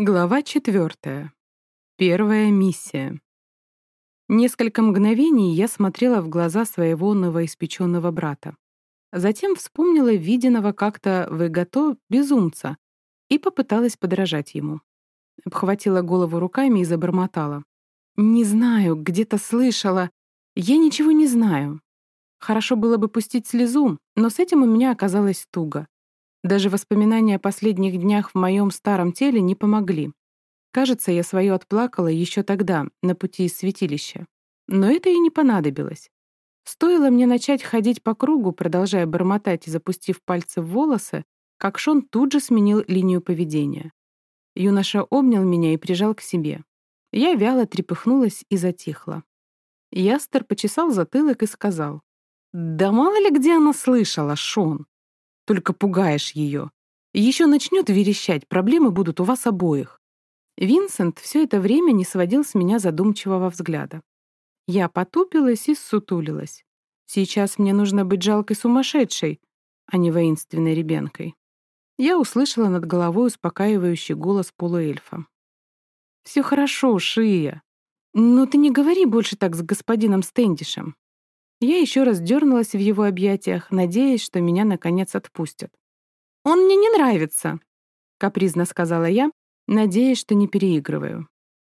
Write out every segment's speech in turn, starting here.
Глава четвертая. Первая миссия. Несколько мгновений я смотрела в глаза своего новоиспеченного брата. Затем вспомнила виденного как-то в Эгато безумца и попыталась подражать ему. Обхватила голову руками и забормотала. «Не знаю, где-то слышала. Я ничего не знаю. Хорошо было бы пустить слезу, но с этим у меня оказалось туго. Даже воспоминания о последних днях в моем старом теле не помогли. Кажется, я свое отплакала еще тогда, на пути из святилища. Но это и не понадобилось. Стоило мне начать ходить по кругу, продолжая бормотать и запустив пальцы в волосы, как Шон тут же сменил линию поведения. Юноша обнял меня и прижал к себе. Я вяло трепыхнулась и затихла. Ястер почесал затылок и сказал, «Да мало ли где она слышала, Шон. Только пугаешь ее. Еще начнет верещать, проблемы будут у вас обоих. Винсент все это время не сводил с меня задумчивого взгляда. Я потупилась и ссутулилась. Сейчас мне нужно быть жалкой сумасшедшей, а не воинственной ребенкой. Я услышала над головой успокаивающий голос полуэльфа. «Все хорошо, Шия. Но ты не говори больше так с господином Стэндишем. Я еще раз дернулась в его объятиях, надеясь, что меня наконец отпустят. «Он мне не нравится», — капризно сказала я, надеясь, что не переигрываю.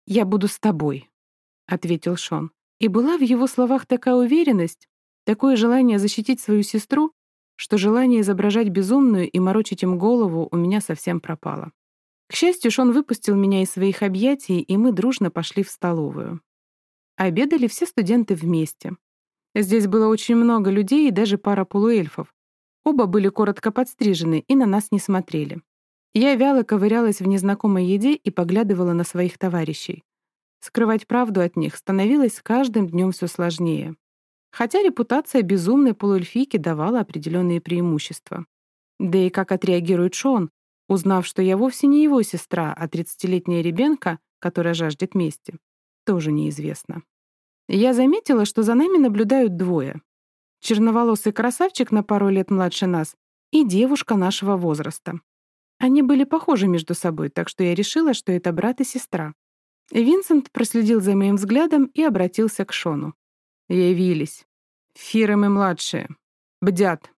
«Я буду с тобой», — ответил Шон. И была в его словах такая уверенность, такое желание защитить свою сестру, что желание изображать безумную и морочить им голову у меня совсем пропало. К счастью, Шон выпустил меня из своих объятий, и мы дружно пошли в столовую. Обедали все студенты вместе. Здесь было очень много людей и даже пара полуэльфов. Оба были коротко подстрижены и на нас не смотрели. Я вяло ковырялась в незнакомой еде и поглядывала на своих товарищей. Скрывать правду от них становилось с каждым днем все сложнее. Хотя репутация безумной полуэльфийки давала определенные преимущества. Да и как отреагирует Шон, узнав, что я вовсе не его сестра, а 30-летняя ребенка, которая жаждет мести, тоже неизвестно. Я заметила, что за нами наблюдают двое. Черноволосый красавчик на пару лет младше нас и девушка нашего возраста. Они были похожи между собой, так что я решила, что это брат и сестра. Винсент проследил за моим взглядом и обратился к Шону. «Явились. Фирмы младшие. Бдят».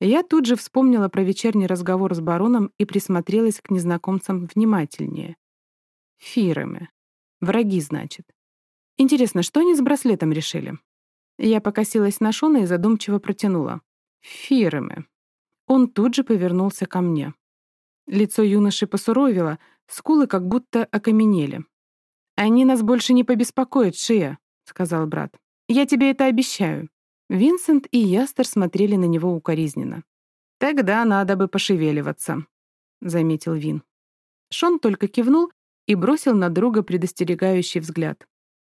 Я тут же вспомнила про вечерний разговор с бароном и присмотрелась к незнакомцам внимательнее. Фирмы. Враги, значит. Интересно, что они с браслетом решили? Я покосилась на Шона и задумчиво протянула. Фирмы. Он тут же повернулся ко мне. Лицо юноши посуровило, скулы как будто окаменели. «Они нас больше не побеспокоят, Шия», — сказал брат. «Я тебе это обещаю». Винсент и Ястер смотрели на него укоризненно. «Тогда надо бы пошевеливаться», — заметил Вин. Шон только кивнул и бросил на друга предостерегающий взгляд.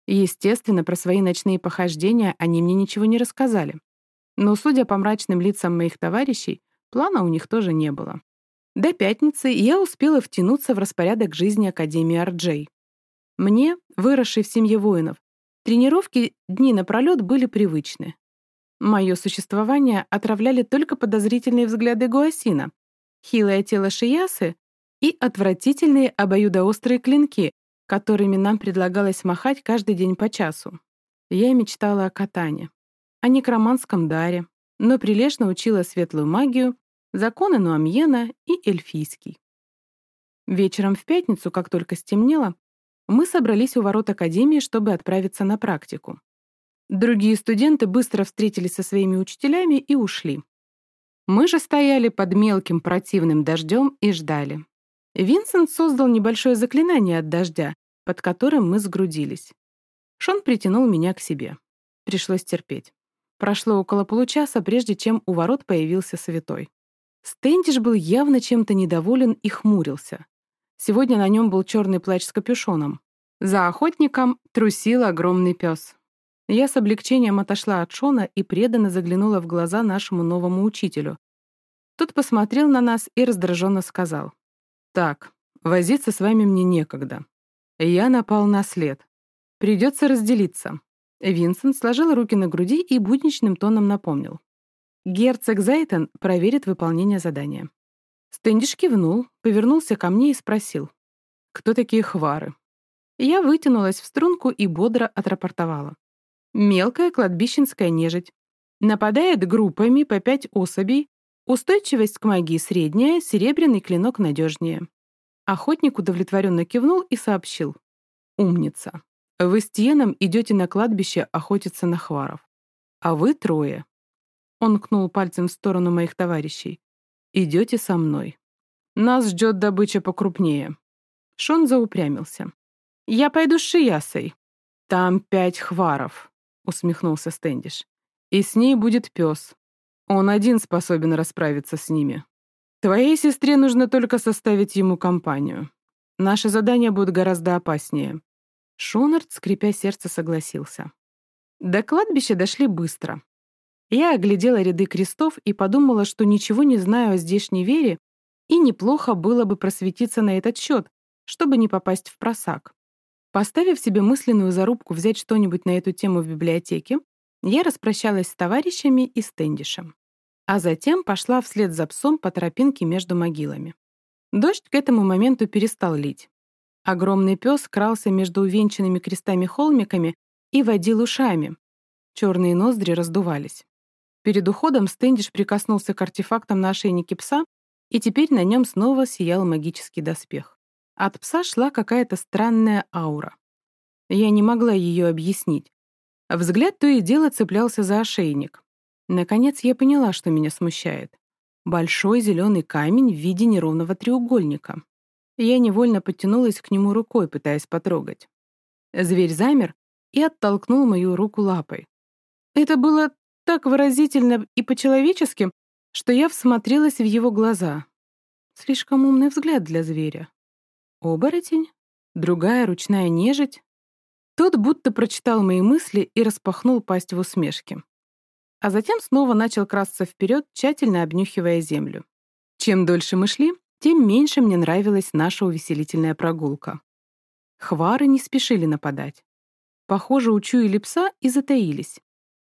Естественно, про свои ночные похождения они мне ничего не рассказали. Но, судя по мрачным лицам моих товарищей, плана у них тоже не было. До пятницы я успела втянуться в распорядок жизни Академии Арджей. Мне, выросшей в семье воинов, тренировки дни напролёт были привычны. Мое существование отравляли только подозрительные взгляды Гуасина, хилое тело Шиясы и отвратительные обоюдоострые клинки, которыми нам предлагалось махать каждый день по часу. Я мечтала о катане, о некроманском даре, но прилежно учила светлую магию, законы Нуамьена и эльфийский. Вечером в пятницу, как только стемнело, мы собрались у ворот Академии, чтобы отправиться на практику. Другие студенты быстро встретились со своими учителями и ушли. Мы же стояли под мелким противным дождем и ждали. Винсент создал небольшое заклинание от дождя, под которым мы сгрудились. Шон притянул меня к себе. Пришлось терпеть. Прошло около получаса, прежде чем у ворот появился святой. Стэндиш был явно чем-то недоволен и хмурился. Сегодня на нем был черный плащ с капюшоном. За охотником трусил огромный пес. Я с облегчением отошла от Шона и преданно заглянула в глаза нашему новому учителю. Тот посмотрел на нас и раздраженно сказал. «Так, возиться с вами мне некогда. Я напал на след. Придется разделиться». Винсент сложил руки на груди и будничным тоном напомнил. Герцог Зайтон проверит выполнение задания. Стэндиш кивнул, повернулся ко мне и спросил. кто такие хвары. Я вытянулась в струнку и бодро отрапортовала. Мелкая кладбищенская нежить. Нападает группами по пять особей, устойчивость к магии средняя, серебряный клинок надежнее. Охотник удовлетворенно кивнул и сообщил. «Умница. Вы с Тиеном идете на кладбище охотиться на хваров. А вы трое». Он кнул пальцем в сторону моих товарищей. «Идете со мной. Нас ждет добыча покрупнее». Шон заупрямился. «Я пойду с Шиясой». «Там пять хваров», — усмехнулся Стэндиш. «И с ней будет пес. Он один способен расправиться с ними. Твоей сестре нужно только составить ему компанию. Наше задание будет гораздо опаснее». Шонард, скрипя сердце, согласился. До кладбища дошли быстро. Я оглядела ряды крестов и подумала, что ничего не знаю о здешней вере, и неплохо было бы просветиться на этот счет, чтобы не попасть в просак. Поставив себе мысленную зарубку взять что-нибудь на эту тему в библиотеке, я распрощалась с товарищами и стендишем. А затем пошла вслед за псом по тропинке между могилами. Дождь к этому моменту перестал лить. Огромный пес крался между увенчанными крестами холмиками и водил ушами. Черные ноздри раздувались. Перед уходом Стэндиш прикоснулся к артефактам на ошейнике пса, и теперь на нем снова сиял магический доспех. От пса шла какая-то странная аура. Я не могла ее объяснить. Взгляд то и дело цеплялся за ошейник. Наконец я поняла, что меня смущает. Большой зеленый камень в виде неровного треугольника. Я невольно подтянулась к нему рукой, пытаясь потрогать. Зверь замер и оттолкнул мою руку лапой. Это было так выразительно и по-человечески, что я всмотрелась в его глаза. Слишком умный взгляд для зверя. Оборотень? Другая ручная нежить? Тот будто прочитал мои мысли и распахнул пасть в усмешке. А затем снова начал красться вперед, тщательно обнюхивая землю. Чем дольше мы шли, тем меньше мне нравилась наша увеселительная прогулка. Хвары не спешили нападать. Похоже, учуяли пса и затаились.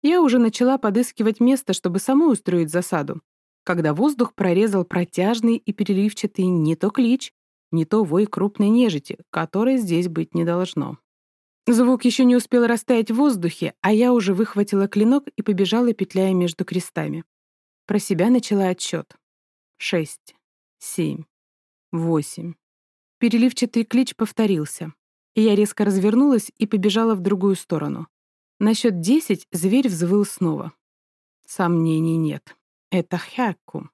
Я уже начала подыскивать место, чтобы самой устроить засаду, когда воздух прорезал протяжный и переливчатый не то клич, не то вой крупной нежити, которой здесь быть не должно. Звук еще не успел растаять в воздухе, а я уже выхватила клинок и побежала, петляя между крестами. Про себя начала отсчет. Шесть, семь, восемь. Переливчатый клич повторился. Я резко развернулась и побежала в другую сторону. На счет десять зверь взвыл снова. Сомнений нет. Это Хякку.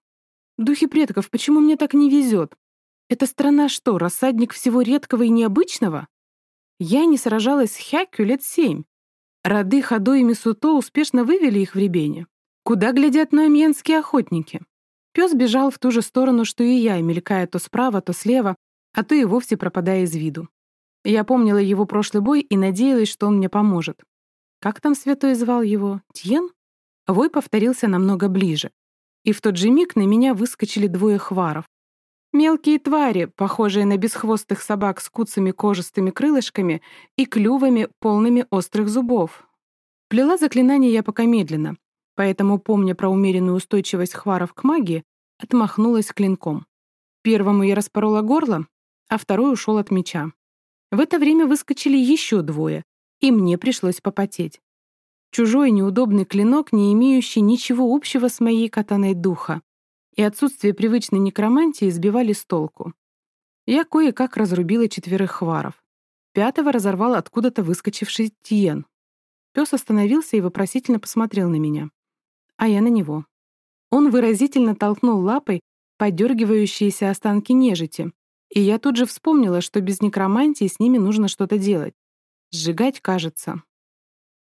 Духи предков, почему мне так не везет? Эта страна что, рассадник всего редкого и необычного? Я не сражалась с Хякку лет семь. Роды Хадо и Мисуто успешно вывели их в Ребене. Куда глядят нуамьенские охотники? Пес бежал в ту же сторону, что и я, мелькая то справа, то слева, а то и вовсе пропадая из виду. Я помнила его прошлый бой и надеялась, что он мне поможет. Как там святой звал его? Тьен? Вой повторился намного ближе. И в тот же миг на меня выскочили двое хваров. Мелкие твари, похожие на бесхвостых собак с куцами кожистыми крылышками и клювами, полными острых зубов. Плела заклинание я пока медленно, поэтому, помня про умеренную устойчивость хваров к магии, отмахнулась клинком. Первому я распорола горло, а второй ушел от меча. В это время выскочили еще двое, и мне пришлось попотеть. Чужой неудобный клинок, не имеющий ничего общего с моей катаной духа, и отсутствие привычной некромантии сбивали с толку. Я кое-как разрубила четверых хваров. Пятого разорвал откуда-то выскочивший Тиен. Пес остановился и вопросительно посмотрел на меня. А я на него. Он выразительно толкнул лапой подергивающиеся останки нежити, и я тут же вспомнила, что без некромантии с ними нужно что-то делать. Сжигать, кажется.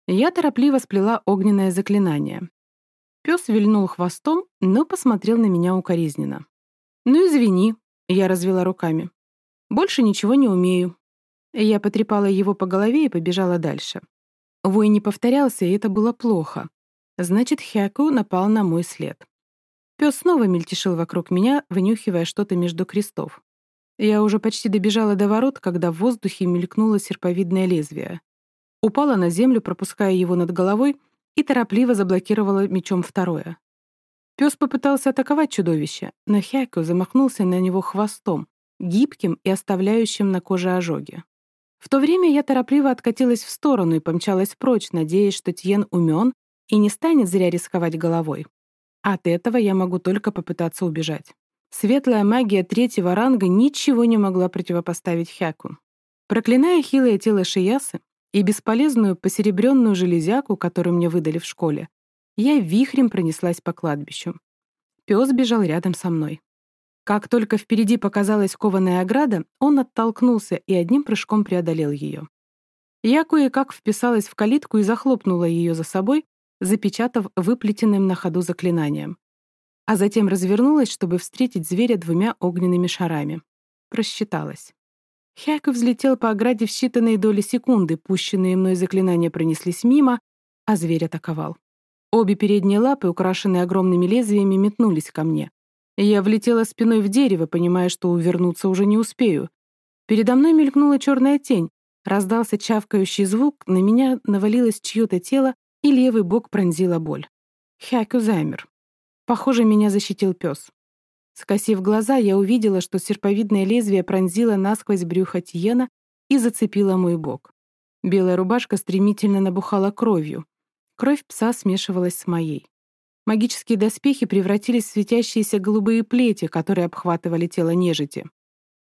Я торопливо сплела огненное заклинание. Пес вильнул хвостом, но посмотрел на меня укоризненно. «Ну, извини», — я развела руками. «Больше ничего не умею». Я потрепала его по голове и побежала дальше. Вой не повторялся, и это было плохо. Значит, Хяку напал на мой след. Пес снова мельтешил вокруг меня, вынюхивая что-то между крестов. Я уже почти добежала до ворот, когда в воздухе мелькнуло серповидное лезвие. Упала на землю, пропуская его над головой, и торопливо заблокировала мечом второе. Пес попытался атаковать чудовище, но Хяко замахнулся на него хвостом, гибким и оставляющим на коже ожоги. В то время я торопливо откатилась в сторону и помчалась прочь, надеясь, что Тьен умен и не станет зря рисковать головой. От этого я могу только попытаться убежать. Светлая магия третьего ранга ничего не могла противопоставить Хяку. Проклиная хилое тело Шиясы и бесполезную посеребренную железяку, которую мне выдали в школе, я вихрем пронеслась по кладбищу. Пес бежал рядом со мной. Как только впереди показалась кованая ограда, он оттолкнулся и одним прыжком преодолел ее. Я кое-как вписалась в калитку и захлопнула ее за собой, запечатав выплетенным на ходу заклинанием. А затем развернулась, чтобы встретить зверя двумя огненными шарами. Просчиталась. Хяк взлетел по ограде в считанные доли секунды, пущенные мной заклинания пронеслись мимо, а зверь атаковал. Обе передние лапы, украшенные огромными лезвиями, метнулись ко мне. Я влетела спиной в дерево, понимая, что увернуться уже не успею. Передо мной мелькнула черная тень, раздался чавкающий звук, на меня навалилось чье-то тело, и левый бок пронзила боль. Хякю замер. Похоже, меня защитил пес. Скосив глаза, я увидела, что серповидное лезвие пронзило насквозь брюхо Тиена и зацепило мой бок. Белая рубашка стремительно набухала кровью. Кровь пса смешивалась с моей. Магические доспехи превратились в светящиеся голубые плети, которые обхватывали тело нежити.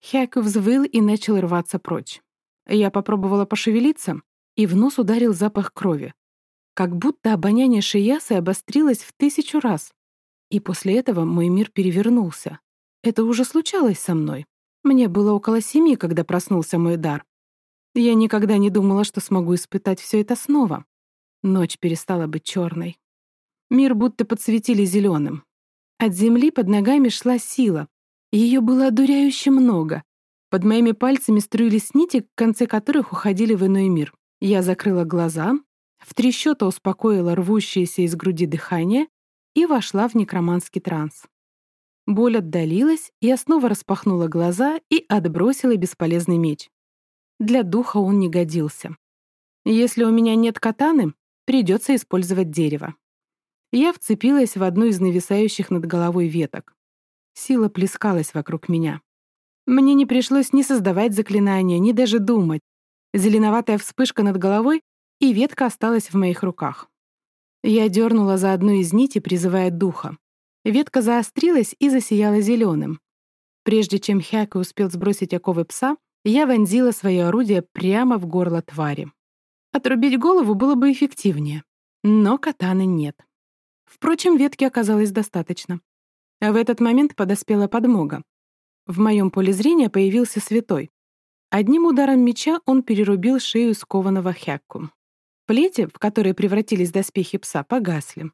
Хяку взвыл и начал рваться прочь. Я попробовала пошевелиться, и в нос ударил запах крови. Как будто обоняние Шиясы обострилось в тысячу раз. И после этого мой мир перевернулся. Это уже случалось со мной. Мне было около семи, когда проснулся мой дар. Я никогда не думала, что смогу испытать все это снова. Ночь перестала быть черной. Мир будто подсветили зеленым. От земли под ногами шла сила. Ее было одуряюще много. Под моими пальцами струились нити, к конце которых уходили в иной мир. Я закрыла глаза, в три успокоила рвущееся из груди дыхание и вошла в некроманский транс. Боль отдалилась, я снова распахнула глаза и отбросила бесполезный меч. Для духа он не годился. Если у меня нет катаны, придется использовать дерево. Я вцепилась в одну из нависающих над головой веток. Сила плескалась вокруг меня. Мне не пришлось ни создавать заклинания, ни даже думать. Зеленоватая вспышка над головой, и ветка осталась в моих руках. Я дернула за одну из нитей, призывая духа. Ветка заострилась и засияла зеленым. Прежде чем Хяка успел сбросить оковы пса, я вонзила свое орудие прямо в горло твари. Отрубить голову было бы эффективнее, но катаны нет. Впрочем, ветки оказалось достаточно. А в этот момент подоспела подмога. В моем поле зрения появился святой. Одним ударом меча он перерубил шею скованного хякку. Плети, в которые превратились доспехи пса, погасли.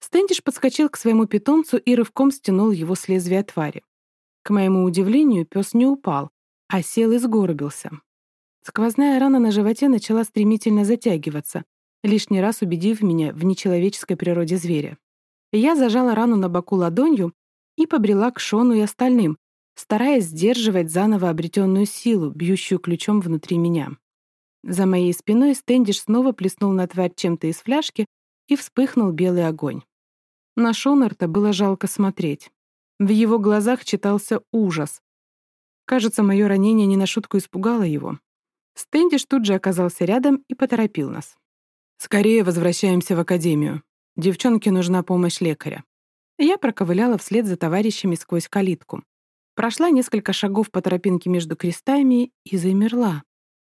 Стэндиш подскочил к своему питомцу и рывком стянул его с лезвия твари. К моему удивлению, пес не упал, а сел и сгорбился. Сквозная рана на животе начала стремительно затягиваться, лишний раз убедив меня в нечеловеческой природе зверя. Я зажала рану на боку ладонью и побрела к Шону и остальным, стараясь сдерживать заново обретенную силу, бьющую ключом внутри меня. За моей спиной Стэндиш снова плеснул на тварь чем-то из фляжки и вспыхнул белый огонь. На Шонарта было жалко смотреть. В его глазах читался ужас. Кажется, мое ранение не на шутку испугало его. Стэндиш тут же оказался рядом и поторопил нас. «Скорее возвращаемся в академию. Девчонке нужна помощь лекаря». Я проковыляла вслед за товарищами сквозь калитку. Прошла несколько шагов по тропинке между крестами и замерла.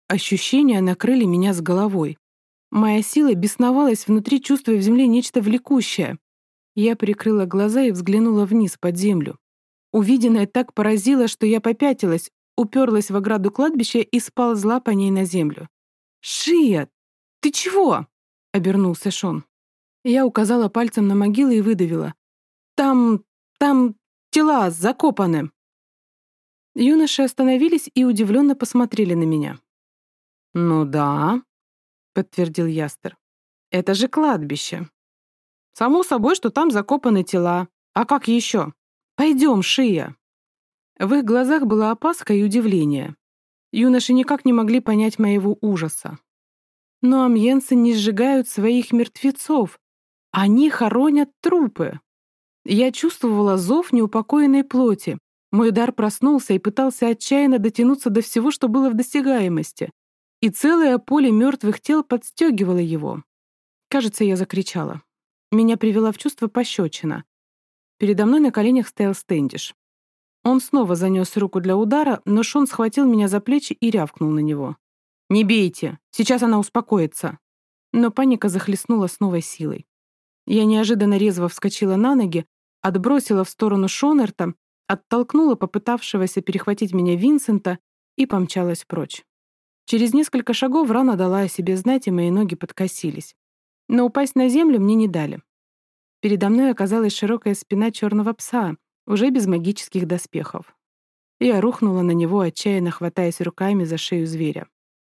Ощущения накрыли меня с головой. Моя сила бесновалась внутри, чувствуя в земле нечто влекущее. Я прикрыла глаза и взглянула вниз, под землю. Увиденное так поразило, что я попятилась, уперлась в ограду кладбища и сползла по ней на землю. «Шия, ты чего?» обернулся Шон. Я указала пальцем на могилы и выдавила. «Там... там тела закопаны». Юноши остановились и удивленно посмотрели на меня. «Ну да», — подтвердил Ястер. «Это же кладбище». «Само собой, что там закопаны тела. А как еще? Пойдем, Шия». В их глазах была опаска и удивление. Юноши никак не могли понять моего ужаса. Но амьенцы не сжигают своих мертвецов. Они хоронят трупы. Я чувствовала зов неупокоенной плоти, Мой дар проснулся и пытался отчаянно дотянуться до всего, что было в досягаемости, и целое поле мертвых тел подстегивало его. Кажется, я закричала. Меня привела в чувство пощечина. Передо мной на коленях стоял Стэндиш. Он снова занес руку для удара, но Шон схватил меня за плечи и рявкнул на него. «Не бейте! Сейчас она успокоится!» Но паника захлестнула с новой силой. Я неожиданно резво вскочила на ноги, отбросила в сторону Шонерта, оттолкнула попытавшегося перехватить меня Винсента и помчалась прочь. Через несколько шагов рана дала о себе знать, и мои ноги подкосились. Но упасть на землю мне не дали. Передо мной оказалась широкая спина черного пса, уже без магических доспехов. Я рухнула на него, отчаянно хватаясь руками за шею зверя.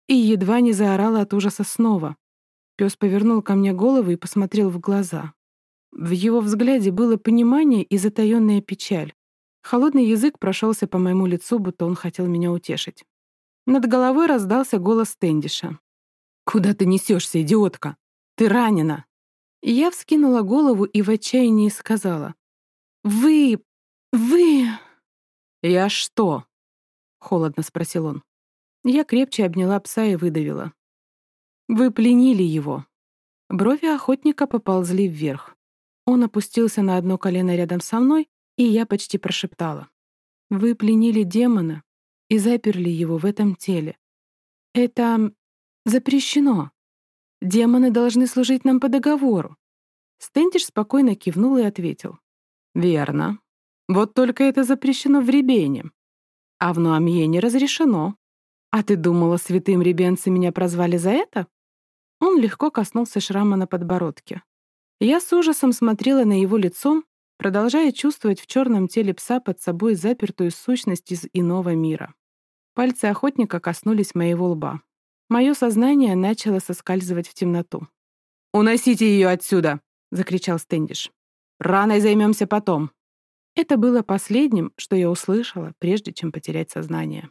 И едва не заорала от ужаса снова. Пес повернул ко мне голову и посмотрел в глаза. В его взгляде было понимание и затаённая печаль. Холодный язык прошелся по моему лицу, будто он хотел меня утешить. Над головой раздался голос Тэндиша. «Куда ты несешься, идиотка? Ты ранена!» Я вскинула голову и в отчаянии сказала. «Вы... вы...» «Я что?» — холодно спросил он. Я крепче обняла пса и выдавила. Вы пленили его. Брови охотника поползли вверх. Он опустился на одно колено рядом со мной, и я почти прошептала. Вы пленили демона и заперли его в этом теле. Это запрещено. Демоны должны служить нам по договору. Стендиш спокойно кивнул и ответил. «Верно. Вот только это запрещено в Ребене. А в Нуамье не разрешено. А ты думала, святым ребенцы меня прозвали за это?» Он легко коснулся шрама на подбородке. Я с ужасом смотрела на его лицо, продолжая чувствовать в черном теле пса под собой запертую сущность из иного мира. Пальцы охотника коснулись моего лба. Мое сознание начало соскальзывать в темноту. «Уносите ее отсюда!» — закричал Стэндиш. «Раной займемся потом!» Это было последним, что я услышала, прежде чем потерять сознание.